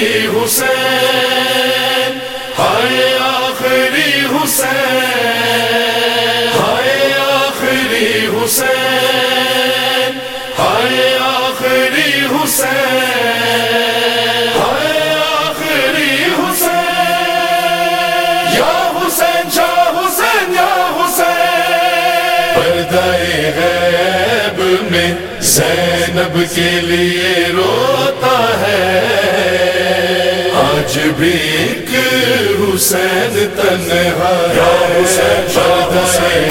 آخری حسین، ہائے آخری حسین، ہائے آخری حسین، ہائے آخری حسین، ہائے آخری حسین، یا حسین شاہ حسین، یا حسین۔ پردہ غیب میں زینب کے لیے روتا ہے۔ آج بھی حسین تنہا یا حسین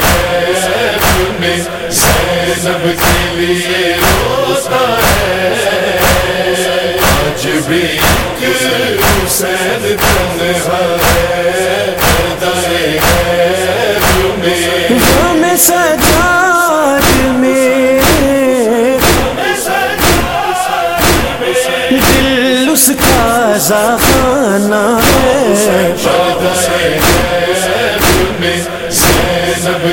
میں زینب کے لیے روتا ہے۔ آج بھی حسین تنہا ہے۔ سجاد میں۔ دل اس کا ہے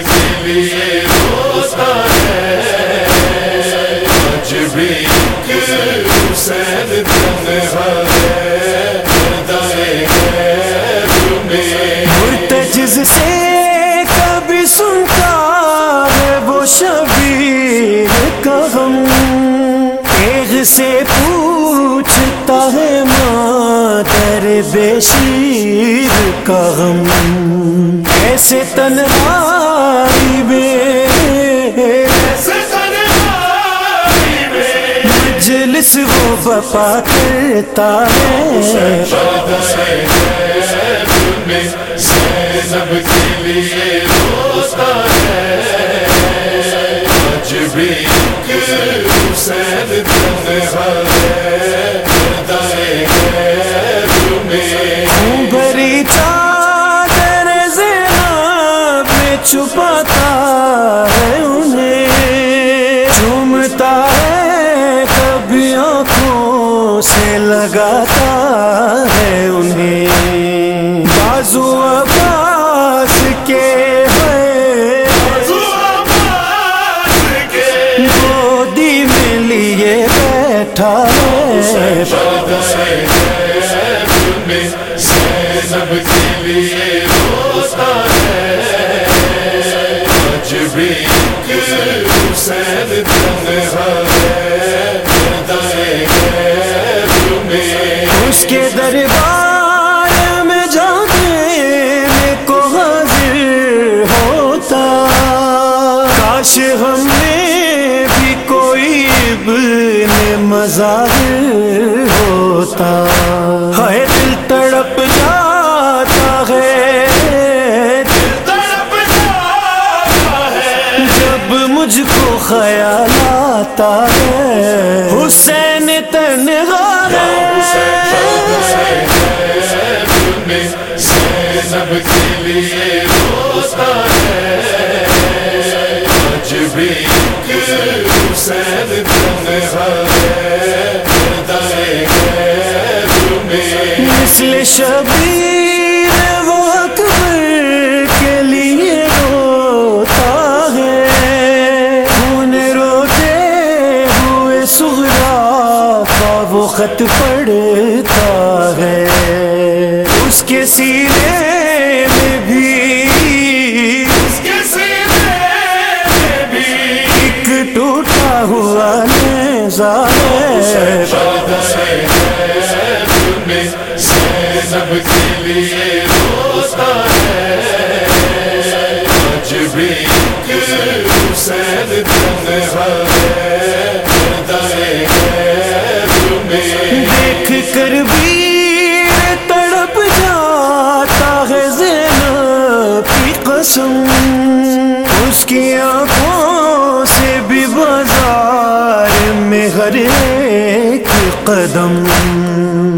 کے لیے روتا ہے آج بھی ایک حسین تنہا ہے غیب میں مرتجز سے کبھی سنتا ہے وہ شبیر کا غم۔ ایغ سے پوچھتا ہے بے شیر کا غم ایسے تنہائی میں مجلس وہ بپا کرتا ہے بھی حسین تنہا لگاتا ہے انہیں۔ بازو عباس کے ہے گودی میں لیے بیٹھا ہے۔ کے لیے روتا ہے بھی حسین تنہا ہے۔ کے دربار میں جانے میں کو حاضر ہوتا۔ کاش ہم میں بھی کوئی ابن مظاہر ہوتا۔ ہے۔ دل تڑپ جاتا ہے۔ جب مجھ کو خیال آتا ہے۔ حسین تنہا زینب کے لیے روتا ہے۔ آج بھی ایک حسین تنہا ہے۔ پردہ غیب میں مثل شبیر وہ اکبر کے لیے روتا ہے۔ خون روتے ہوئے سغرا کا وہ خط پڑھتا کے لیے روتا ہے۔ آج بھی حسین تنہا ہے دیکھ کر بھی تڑپ جاتا ہے زینب کی قسم اس کی آنکھوں قدم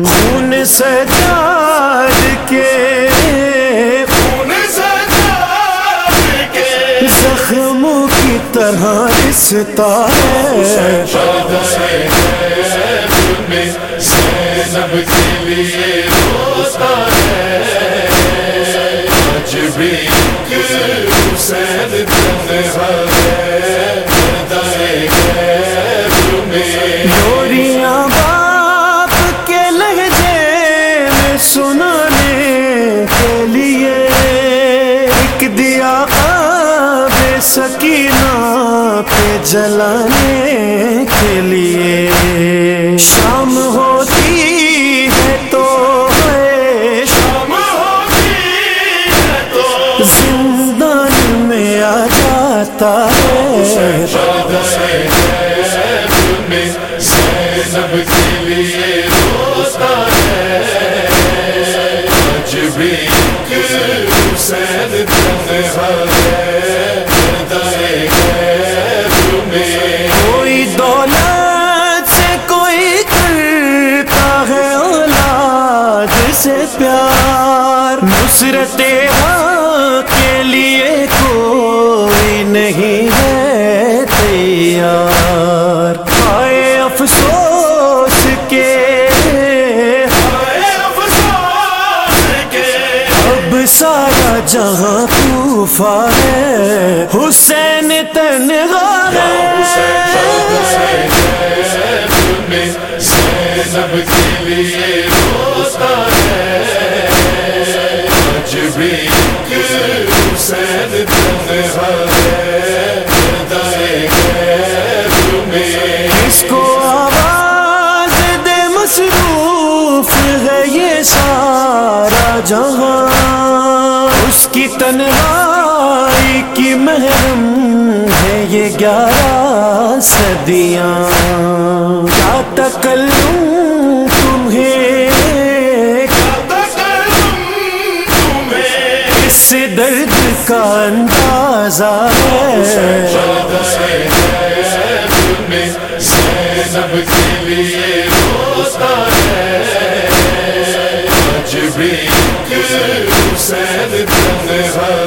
خون سجاد کے زخموں کی طرح رستا ہے۔ زینب کے لیے روتا ہے آج بھی حسین تنہا ہے جلانے کے لیے۔ شام ہوتی ہے تو ہے۔ شام ہوتی ہے تو زندان میں آ جاتا ہے۔ زینب کے لیے روتا ہے بھی حسین تنہا ہے۔ جہاں کوفہ ہے، حسین تنہا ہے۔ زینب کے لیے روتا ہے۔ آج بھی حسین تنہا کی محرم ہے یہ گیارہ صدیاں۔ کیا تکلم تمہیں۔ اس درد کا اندازہ ہے۔ زینب کے لیے روتا ہے آج بھی حسین تنہا